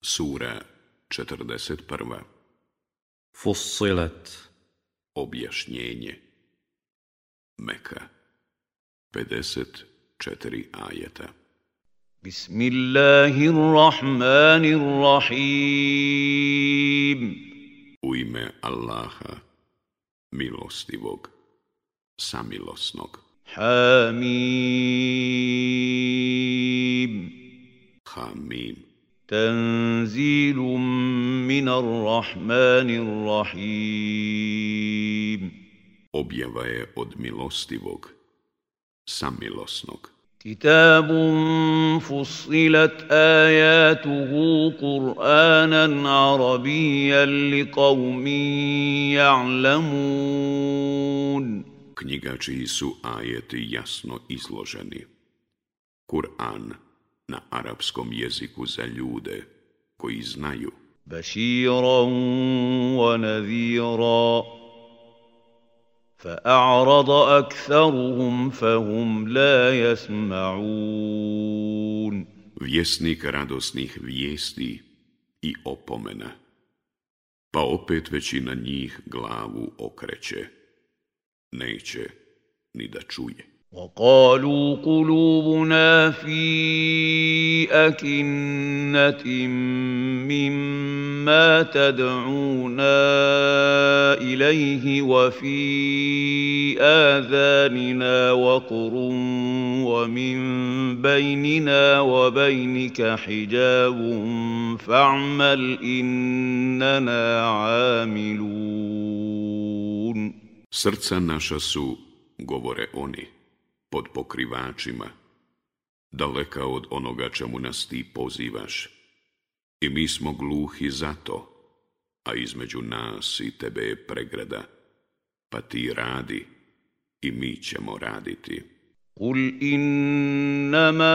Sura 41. Fussilet. Objašnjenje. Meka. 54 ajeta. Bismillahirrahmanirrahim. U ime Allaha, milostivog, samilosnog. Hamim. Hamim. تنزيل من الرحمن الرحيم Objava je od milostivog, samilosnog. كتاب فصلت آياته قرآنا عربيا لقوم يعلمون Knjiga čiji su ajeti jasno izloženi. Kur'an na arapskom jeziku za ljude koji znaju. بشيرا ونذيرا فأعرض أكثرهم فهم لا يسمعون Vjesnik radosnih vijesti i opomena. Pa opet većina njih glavu okreće. Neće ni da čuje. وقالوا قلوبنا في أكنة مما تدعونا إليه وفي آذاننا وقر ومن بيننا وبينك حجاب فاعمل إننا عاملون. Srca naša su, govore oni, pod pokrivačima, daleka od onoga čemu nas ti pozivaš. I mi smo gluhi za to, a između nas i tebe je pregrada, pa ti radi i mi ćemo raditi. Kul innama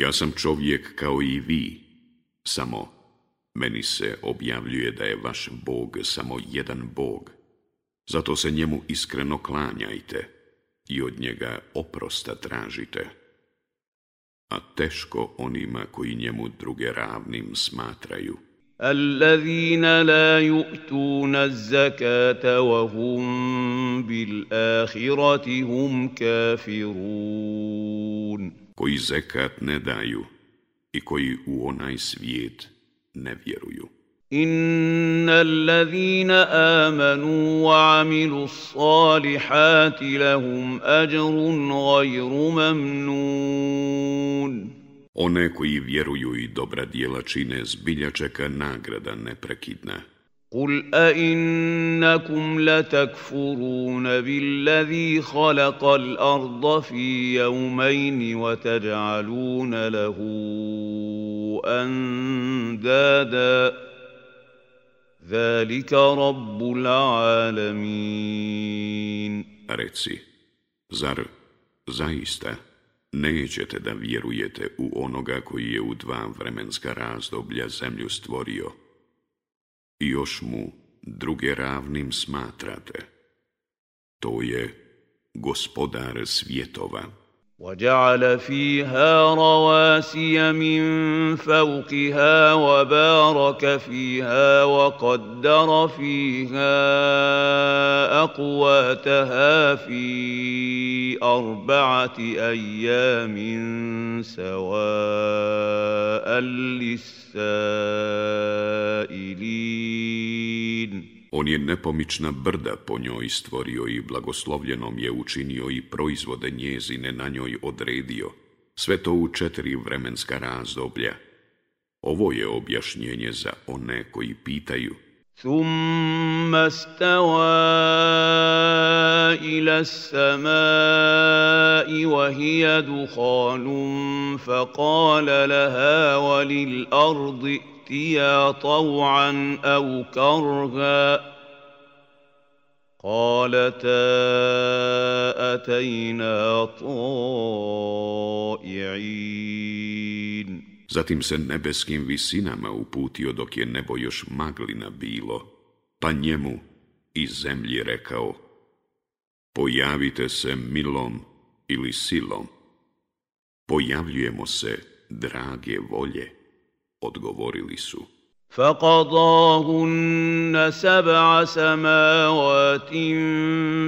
ja sam čovjek kao i vi, samo meni se objavljuje da je vaš Bog samo jedan Bog. Zato se njemu iskreno klanjajte i od njega oprosta tražite. A teško onima koji njemu druge ravnim smatraju. الذين لا يؤتون الزكاة وهم بالآخرة هم كافرون koji zekat ne daju i koji u onaj svijet ne vjeruju. إن الذين آمنوا وعملوا الصالحات لهم أجر غير ممنون One koji vjeruju i dobra dijela čine zbilja čeka nagrada neprekidna. قل أئنكم لتكفرون بالذي خلق الأرض في يومين وتجعلون له أندادا ذلك رب العالمين Reci, zar zaista nećete da vjerujete u onoga koji je u dva vremenska razdoblja zemlju stvorio i još mu druge ravnim smatrate? To je gospodar svjetova. وجعل فيها رواسي من فوقها وبارك فيها وقدر فيها اقواتها في اربعه أيام سواء للسائلين On je nepomična brda po njoj stvorio i blagoslovljenom je učinio i proizvode njezine na njoj odredio. Sve to u četiri vremenska razdoblja. Ovo je objašnjenje za one koji pitaju. ثم استوى الى السماء وهي دخان فقال لها وللارض ائتيا ائتيا طوعا أو كرها قالتا أتينا طائعين Zatim se nebeskim visinama uputio dok je nebo još maglina bilo, pa njemu iz zemlji rekao, pojavite se milom ili silom. Pojavljujemo se, drage volje, Odgovorili su. فقضاهن سبع سماوات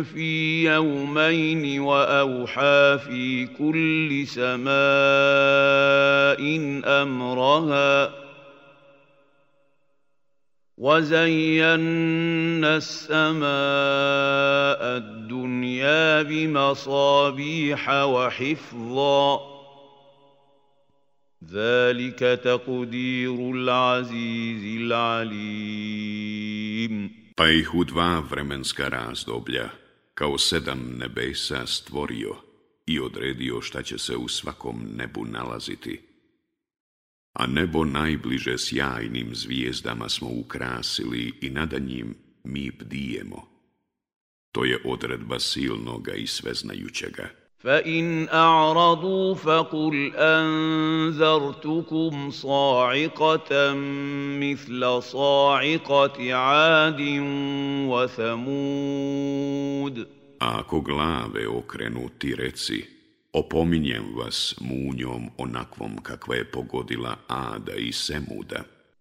في يومين واوحى في كل سماء امرها وزينا السماء الدنيا بمصابيح وحفظا ذلك تقدير العزيز العليم Pa ih u dva vremenska razdoblja, kao sedam nebesa stvorio i odredio šta će se u svakom nebu nalaziti. A nebo najbliže sjajnim zvijezdama smo ukrasili i nada njim mi bdijemo. To je odredba silnoga i sveznajućega. فإن أعرضوا فقل أنذرتكم صاعقة مثل صاعقة عاد وثمود A ako glave okrenu ti reci, opominjem vas munjom onakvom kakva je pogodila Ada i Semuda.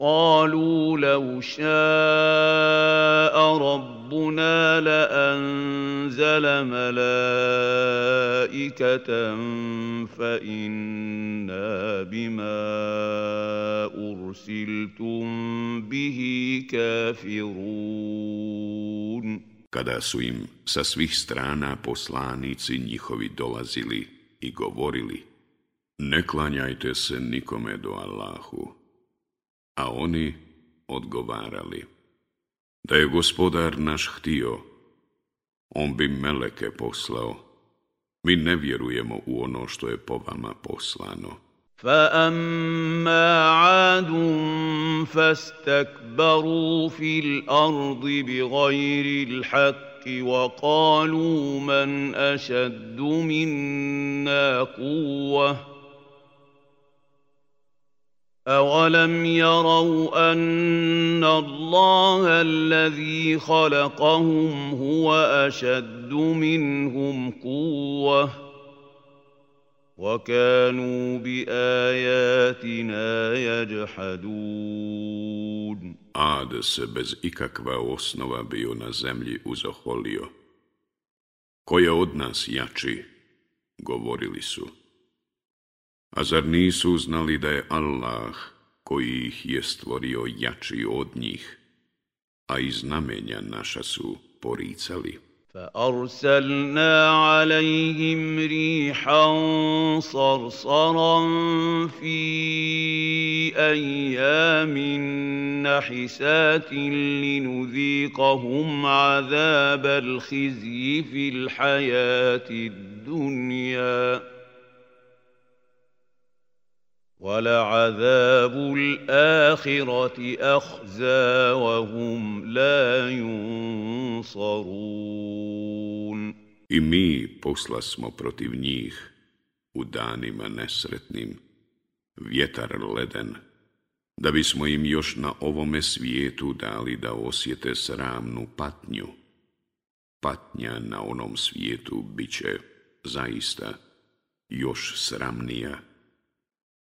قالوا لو شاء ربنا لأنزل ملائكة فإنا بما أرسلتم به كافرون Kada su im sa svih strana poslanici njihovi dolazili i govorili Ne klanjajte se nikome do Allahu A oni odgovarali, da je gospodar naš htio, on bi meleke poslao. Mi ne vjerujemo u ono što je po vama poslano. فأما عاد فاستكبروا في الأرض بغير الحق وقالوا من أشد منا قوةً أولم يروا أن الله الذي خلقهم هو أشد منهم قوة وكانوا بآياتنا يجحدون Ad se bez ikakva osnova bio na zemlji uzoholio. Ko je od nas jači, govorili su. A zar nisu znali da je Allah, koji ih je stvorio jači od njih, a i znamenja naša su poricali? فأرسلنا عليهم ريحا صرصرا في أيام نحسات لنذيقهم عذاب الخزي في الحياة الدنيا ولعذاب الآخرة أخزى وهم لا ينصرون I mi posla smo protiv njih u danima nesretnim, vjetar leden, da bismo im još na ovome svijetu dali da osjete sramnu patnju. Patnja na onom svijetu bit će zaista još sramnija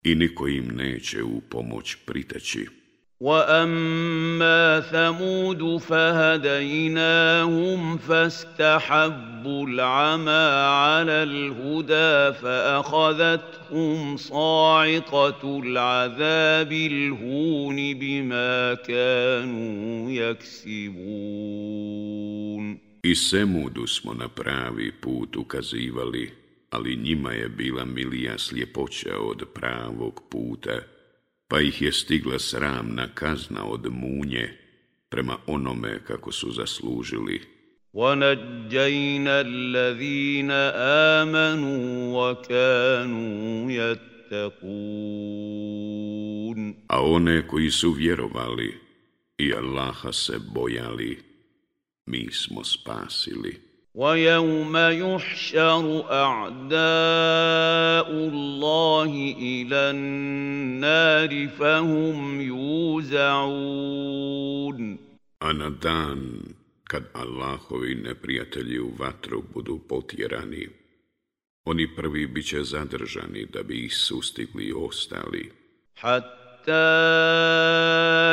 I niko im neće u pomoć priteći. وأما ثمود فهديناهم فاستحبوا العمى على الهدى فأخذتهم صاعقة العذاب الهون بما كانوا يكسبون I Semudu smo na pravi put ukazivali ali njima je bila milija sljepoća od pravog puta pa ih je stigla sramna kazna od munje prema onome kako su zaslužili. وَنَجَّيْنَا الَّذِينَ آمَنُوا وَكَانُوا يَتَّقُونَ A one koji su vjerovali i Allaha se bojali, mi smo spasili. ويوم يحشر اعداء الله الى النار فهم يوزعون A na dan kad Allahovi neprijatelji u vatru budu potjerani, oni prvi bit će zadržani da bi ih sustigli ostali. Hatta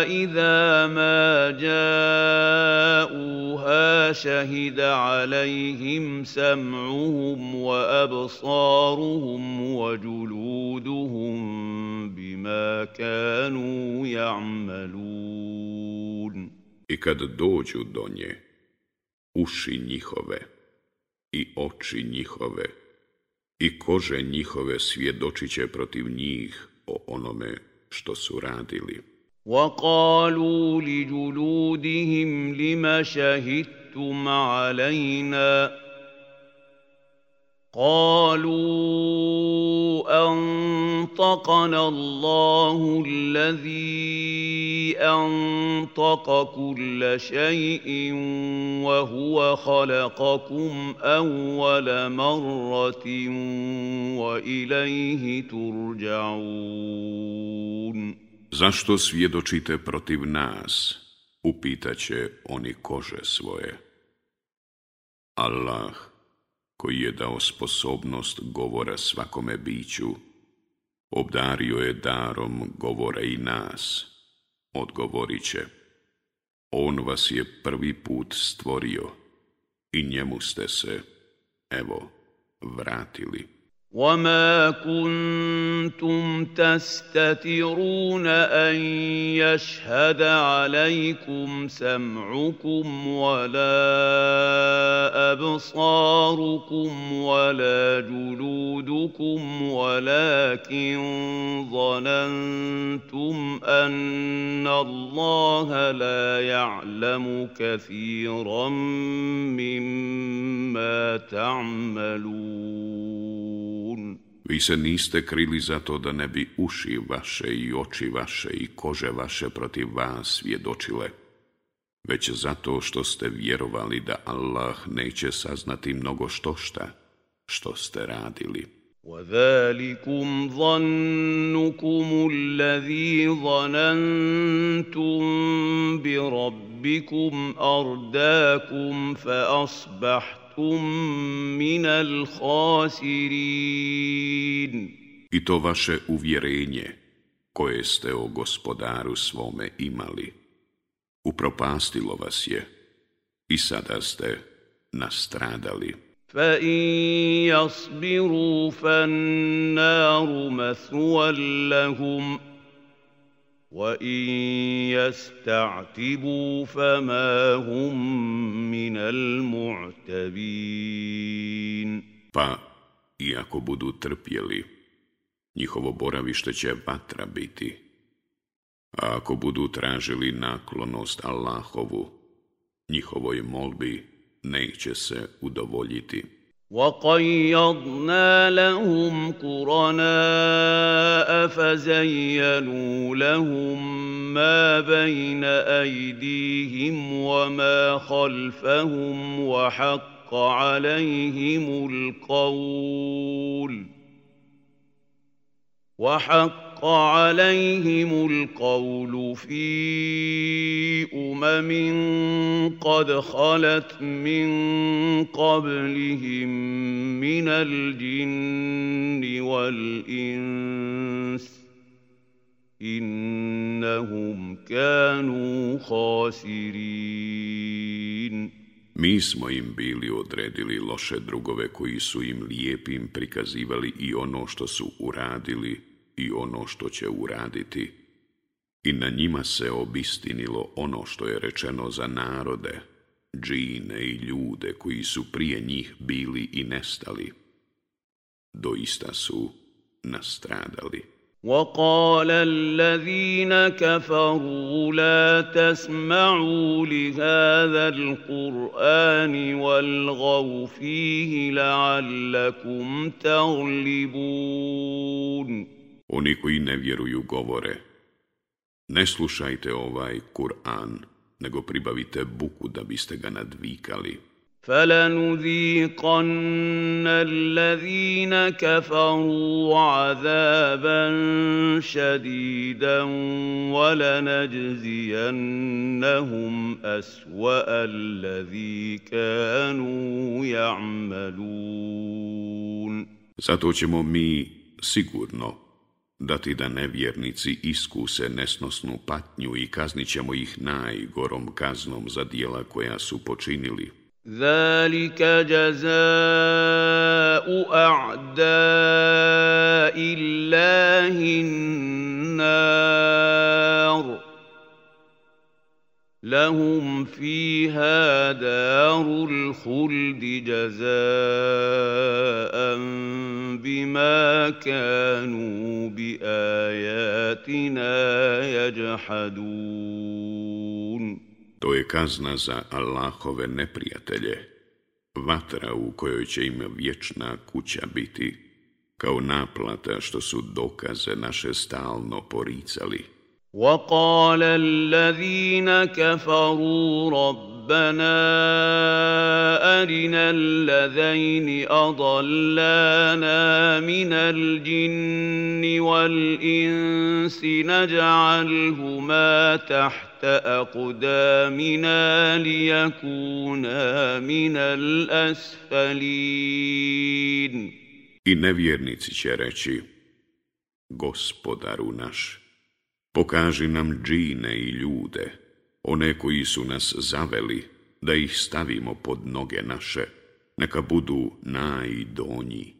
إذا ما جاءوها شهد عليهم سمعهم وأبصارهم وجلودهم بما كانوا يعملون I kad dođu do nje, uši njihove i oči njihove i kože njihove svjedočit će protiv njih o onome što su radili. وقالوا لجلودهم لم شهدتم علينا قالوا أنطقنا الله الذي أنطق كل شيء وهو خلقكم أول مرة وإليه ترجعون Zašto svjedočite protiv nas? Upitaće oni kože svoje. Allah, koji je dao sposobnost govora svakome biću, obdario je darom govora i nas. Odgovorit će, On vas je prvi put stvorio i njemu ste se, evo, vratili. وما كنتم تستترون ان يشهد عليكم سمعكم ولا ابصاركم ولا جلودكم ولكن ظننتم ان الله لا يعلم كثيرا مما تعملون Vi se niste krili zato da ne bi uši vaše i oči vaše i kože vaše protiv vas svjedočile, već zato što ste vjerovali da Allah neće saznati mnogo što šta, što ste radili. وذلكم ظنكم الذي ظننتم بربكم أرداكم فأصبحتم من الخاسرين I to vaše uvjerenje koje ste o gospodaru svome imali, upropastilo vas je i sada ste nastradali. فَإِن يَصْبِرُوا فَالنَّارُ مَثْوًى لَهُمْ وَإِن يَسْتَعْتِبُوا فَمَا هُمْ مِنَ الْمُعْتَبِينَ Pa, iako budu trpjeli, njihovo boravište će vatra biti. A ako budu tražili naklonost Allahovu, njihovoj molbi neće se udovoljiti. وقيضنا لهم قرناء فزينوا لهم ما بين ايديهم وما خلفهم وحق عليهم القول وحق حق عليهم القول في امم قد خلت من قبلهم من الجن والانس انهم كانوا خاسرين Mi smo im bili odredili loše drugove koji su im lijepim prikazivali i ono što su uradili i ono što će uraditi. I na njima se obistinilo ono što je rečeno za narode, džine i ljude koji su prije njih bili i nestali. Doista su nastradali. وقال الذين كفروا لا تسمعوا لهذا القرآن والغوا فيه لعلكم تغلبون Oni koji ne vjeruju govore, ne slušajte ovaj Kur'an, nego pribavite buku da biste ga nadvikali. فلنذيقن الذين كفروا عذابا شديدا ولنجزينهم اسوا الذي كانوا يعملون Zato ćemo mi sigurno dati da nevjernici iskuse nesnosnu patnju i kaznit ćemo ih najgorom kaznom za dijela koja su počinili. ذلك جزاء اعداء الله النار لهم فيها دار الخلد جزاء بما كانوا باياتنا يجحدون To je kazna za Allahove neprijatelje, vatra u kojoj će im vječna kuća biti, kao naplata što su dokaze naše stalno poricali. وقال الذين كفروا ربنا أرنا الذين أضلانا من الجن والإنس نجعلهما تحت أقدامنا ليكونا من الأسفلين. I nevjernici će reći, gospodaru pokaži nam džine i ljude, one koji su nas zaveli, da ih stavimo pod noge naše, neka budu najdonji.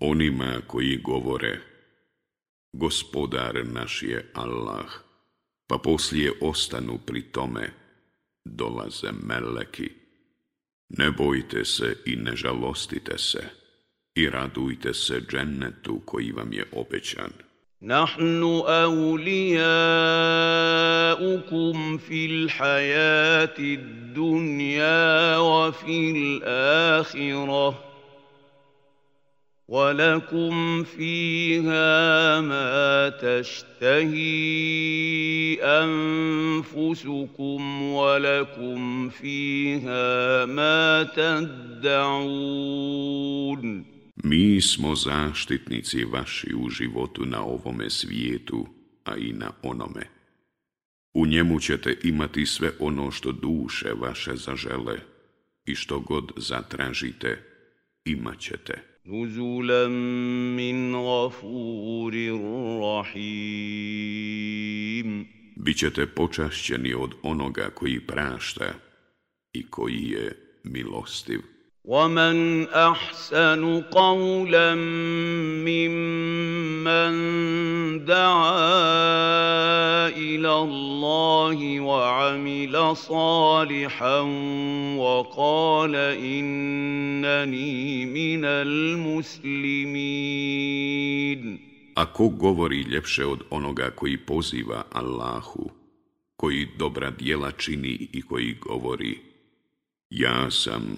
Onima koji govore, gospodar naš je Allah, pa poslije ostanu pri tome, dolaze meleki. Ne bojte se i ne žalostite se i radujte se džennetu koji vam je obećan. نحن اولياؤكم في الحياه الدنيا وفي الاخره ولكم فيها ما تشتهي انفسكم ولكم فيها ما تدعون Mi smo zaštitnici vaši u životu na ovome svijetu, a i na onome. U njemu ćete imati sve ono što duše vaše zažele i što god zatražite, imat ćete. نزلا من غفور رحيم Bićete počašćeni od onoga koji prašta i koji je milostiv. ومن احسن قولا ممن دعا إلى الله وعمل صالحا وقال انني من المسلمين A ko govori ljepše od onoga koji poziva Allahu, koji dobra djela čini i koji govori Ja sam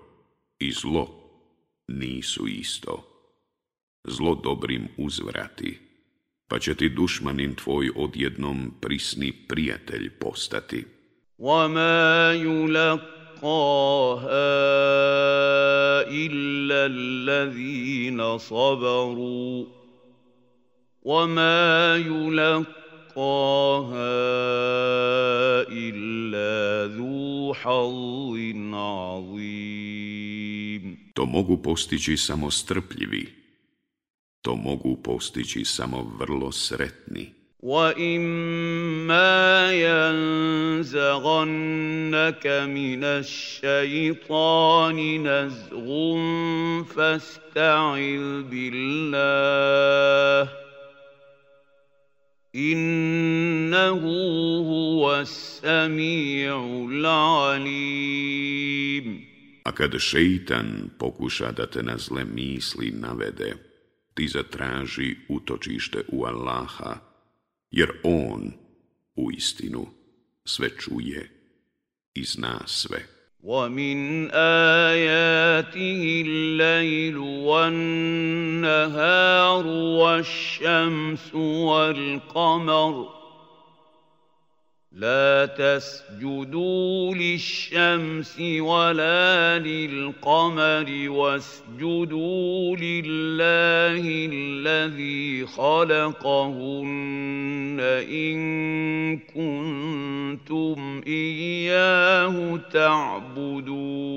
i zlo nisu isto. zlo dobrim uzvrati, pa će ti dušmanin tvoj odjednom prisni prijatelj postati. وما يلقاها إلا الذين صبروا وما يلقاها إلا ذو حظ عظيم To mogu postići samo strpljivi. To mogu postići samo vrlo sretni. وَإِمَّا يَنزَغَنَّكَ مِنَ الشَّيْطَانِ نَزْغٌ فَاسْتَعِذْ بِاللَّهِ إِنَّهُ هُوَ السَّمِيعُ الْعَلِيمُ A kad šeitan pokuša da te na zle misli navede, ti zatraži utočište u Allaha, jer On u istinu sve čuje i zna sve. ومن آياته الليل والنهار والشمس والقمر لا تسجدوا للشمس ولا للقمر واسجدوا لله الذي خلقهن إن كنتم إياه تعبدون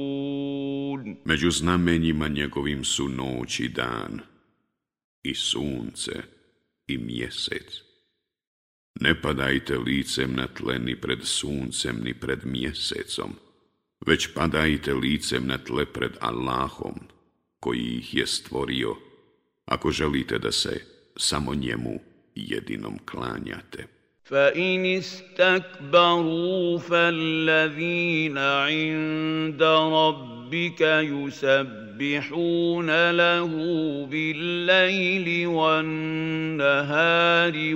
Među znamenjima njegovim su noć i dan, i sunce, i mjesec. Ne padajte licem na tle ni pred suncem ni pred mjesecom, već padajte licem na tle pred Allahom, koji ih je stvorio, ako želite da se samo njemu jedinom klanjate. فإن استكبروا فالذين عند ربك يسبحون له بالليل والنهار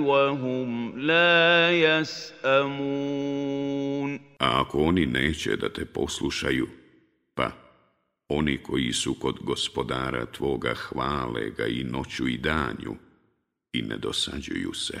وهم لا يسأمون A ako oni neće da te poslušaju, pa oni koji su kod gospodara tvoga hvale ga i noću i danju i ne dosađuju se.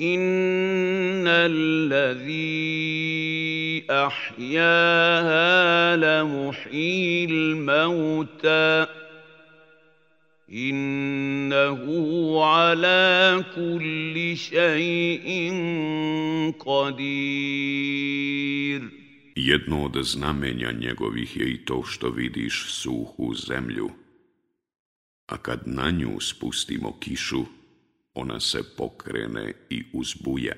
إن الذي أحياها لمحيي الموتى إنه على كل شيء قدير Jedno od znamenja njegovih je i to što vidiš suhu zemlju, a kad na nju spustimo kišu, ona se pokrene i uzbuja.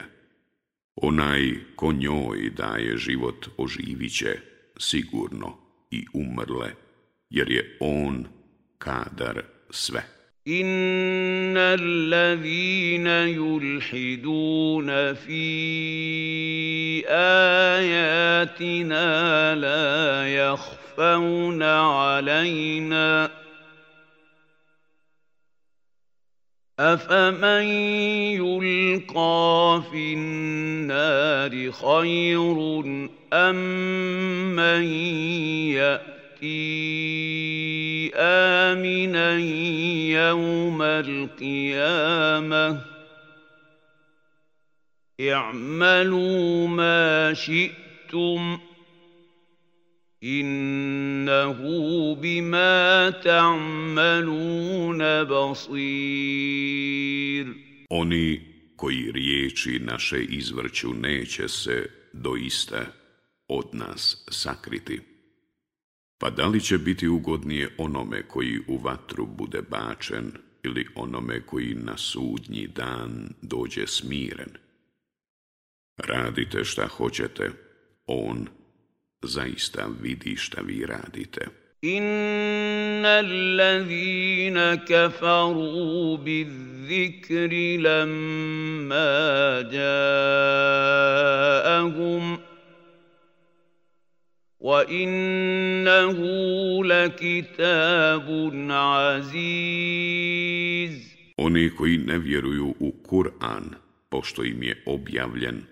Onaj ko njoj daje život oživit će sigurno i umrle, jer je on kadar sve. إن الذين يلحدون في آياتنا لا يخفون علينا أفمن يلقى في النار خير أم من يأتي آمنا يوم القيامة اعملوا ما شئتم innahu bima ta'maluna basir. Oni koji riječi naše izvrću neće se doista od nas sakriti. Pa da li će biti ugodnije onome koji u vatru bude bačen ili onome koji na sudnji dan dođe smiren? Radite šta hoćete, on zaista vidi šta vi radite. إن الذين كفروا بالذكر لما جاءهم وإنه لكتاب عزيز Oni koji ne vjeruju u Kur'an, pošto im je objavljen,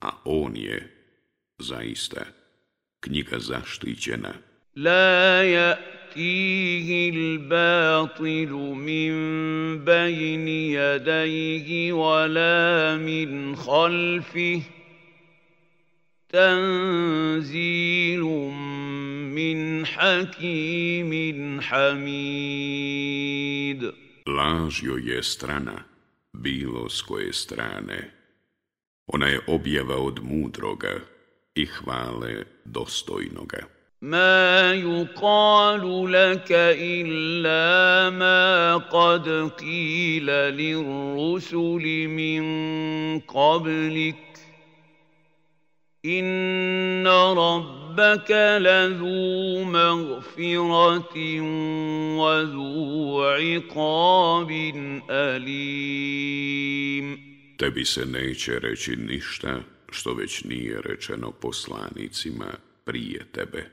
a on je, zaista, knjiga zaštićena. لا يأتيه الباطل من بين يديه ولا من خلفه تنزيل من حكيم حميد Laž joj je strana, bilo s koje strane. Ona je objava od mudroga I hvale dostojnoga. ما يقال لك إلا ما قد قيل للرسل من قبلك إن ربك لذو مغفرة وذو عقاب أليم Tebi se neće reći ništa što već nije rečeno poslanicima prije tebe.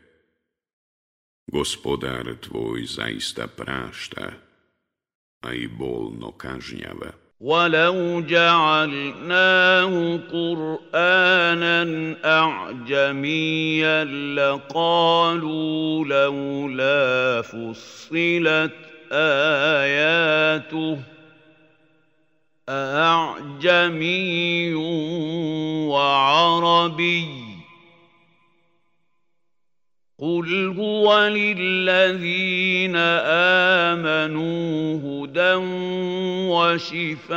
Gospodar tvoj zaista prašta, a i bolno kažnjava. ولو جعلناه قرانا اعجميا لقالوا لولا فصلت اياته أعجمي وعربي قل هو للذين آمنوا هدى وشفاء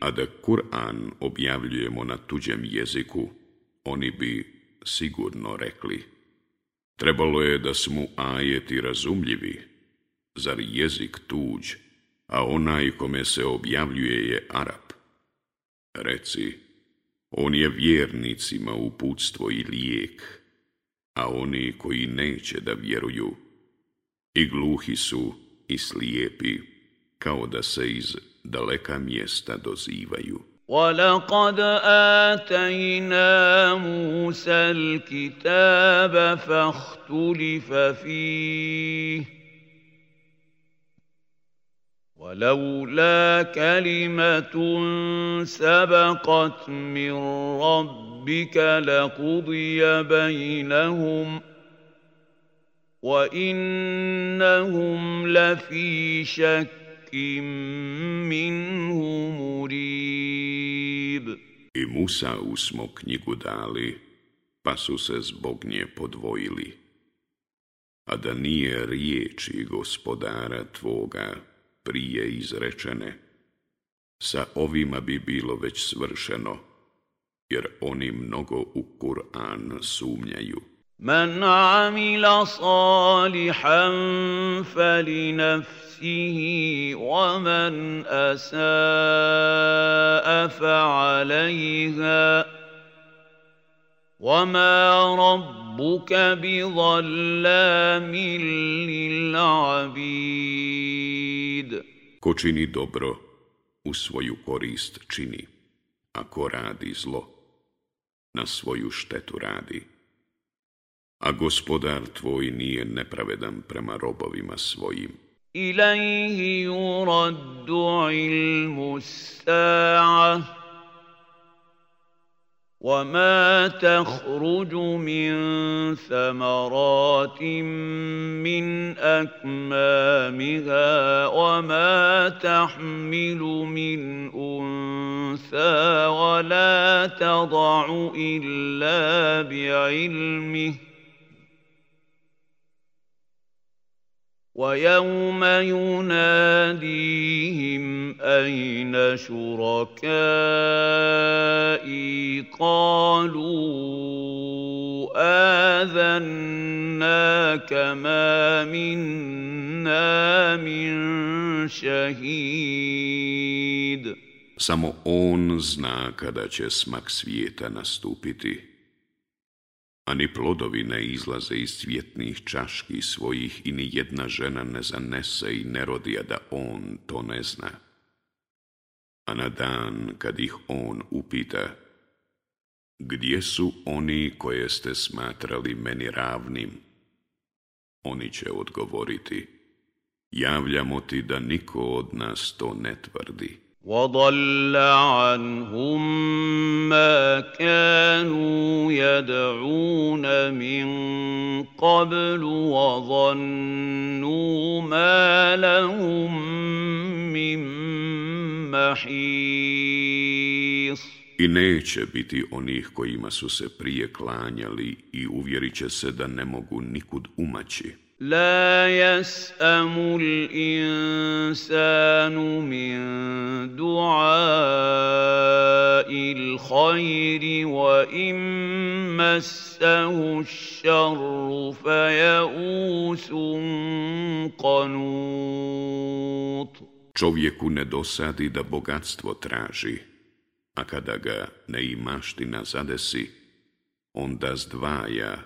A da Kur'an objavljujemo na tuđem jeziku, oni bi sigurno rekli. Trebalo je da smo ajeti razumljivi, zar jezik tuđ, a onaj kome se objavljuje je Arab. Reci, on je vjernicima uputstvo i lijek, a oni koji neće da vjeruju, i gluhi su i slijepi, kao da se iz daleka mjesta dozivaju. ولقد آتينا موسى الكتاب فاختلف فيه ولولا كلمة سبقت من ربك لقضي بينهم وإنهم لفي شك منه مريب I Musa smo knjigu dali, pa su se zbog nje podvojili. A da nije riječi gospodara tvoga, prije izrečene, sa ovima bi bilo već svršeno, jer oni mnogo u Kur'an sumnjaju. من عمل صالحا فلنفسه ومن اساء فعليها وما ربك بظلام للعبيد Ko čini dobro, u svoju korist čini, a ko radi zlo, na svoju štetu radi. A gospodar tvoj nije nepravedan prema robovima svojim. إليه يرد علم الساعة وما تخرج من ثمرات من أكمامها وما تحمل من أنثى ولا تضع إلا بعلمه ويوم يناديهم أين شركائي قالوا آذناك ما منا من شهيد Samo on zna kada će smak svijeta nastupiti. A ni plodovi ne izlaze iz cvjetnih čaški svojih i ni jedna žena ne zanese i ne rodi, a da on to ne zna. A na dan kad ih on upita, gdje su oni koje ste smatrali meni ravnim? Oni će odgovoriti, javljamo ti da niko od nas to ne tvrdi. وضل عنهم ما كانوا يدعون من قبل وظنوا ما لهم من محيص I neće biti onih kojima su se prije klanjali i uvjerit će se da ne mogu nikud umaći. لا يسأم الإنسان من دعاء الخير وإن مسه الشر فيئوس قنوط Čovjeku ne dosadi da bogatstvo traži, a kada ga neimaština zadesi, onda zdvaja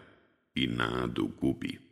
i nadu gubi.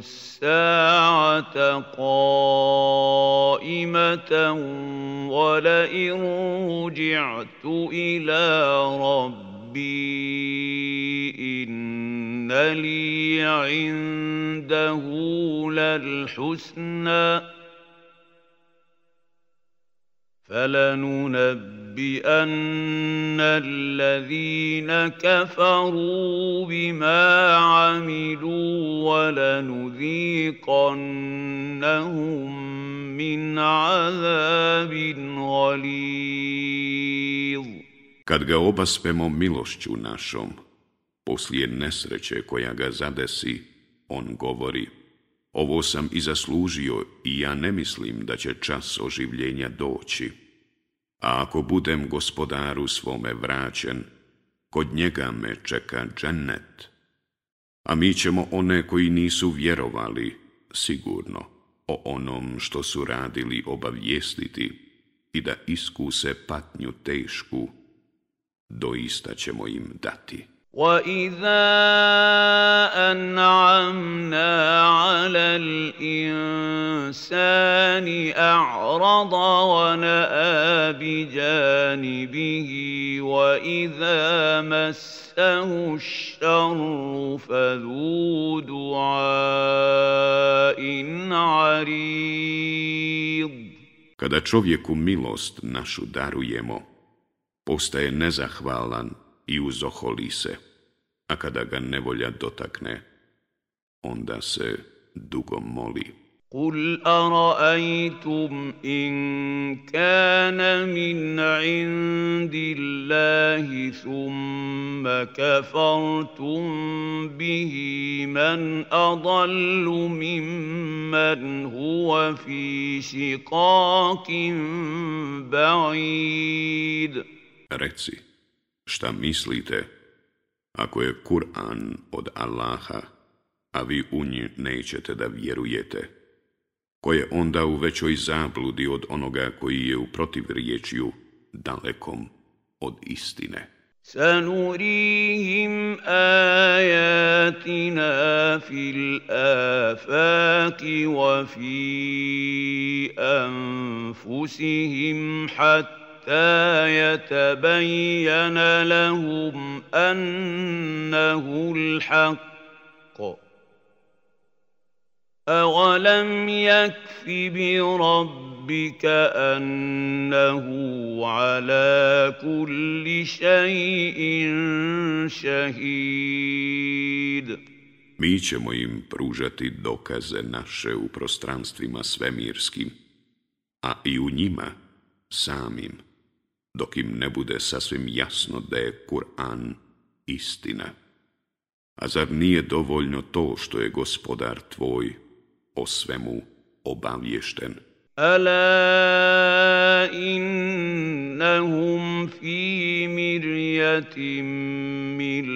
الساعة قائمة ولئن رجعت إلى ربي إن لي عنده للحسنى فلننبئن الذين كفروا بما عملوا ولنذيقنهم من عذاب غليظ Kad ga obaspemo milošću našom, poslije nesreće koja ga zadesi, on govori Ovo sam i zaslužio i ja ne mislim da će čas oživljenja doći. A ako budem gospodaru svome vraćen, kod njega me čeka džennet. A mi ćemo one koji nisu vjerovali, sigurno, o onom što su radili obavijestiti i da iskuse patnju tešku, doista ćemo im dati. واذا انعمنا على الانسان اعرض وناى بجانبه واذا مسه الشر فذو دعاء عريض. Kada čovjeku milost našu darujemo, postaje nezahvalan i uzoholi se, a kada ga nevolja dotakne, onda se dugo moli. قل أرأيتم إن كان من عند الله ثم كفرتم به من أضل ممن هو في شقاق بعيد Reci, Šta mislite, ako je Kur'an od Allaha, a vi u nji nećete da vjerujete, ko je onda u većoj zabludi od onoga koji je u protivriječju dalekom od istine? سنريهم آياتنا في الآفاق وفي أنفسهم حتى حتى يتبين لهم أنه الحق أولم يكف بربك أنه على كل شيء شهيد Mi ćemo im pružati dokaze naše u prostranstvima svemirskim, a i u njima samim, dok im ne bude sasvim jasno da je Kur'an istina. A zar nije dovoljno to što je gospodar tvoj o svemu obavješten? Ala innahum fi mirjatim min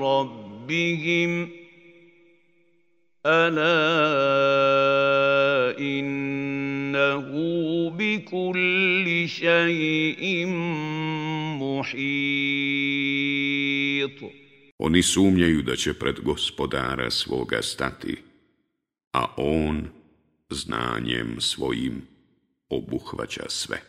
rabbihim. Ala in بكل شيء محيط Oni sumnjaju da će pred gospodara svoga stati, a on znanjem svojim obuhvaća sve.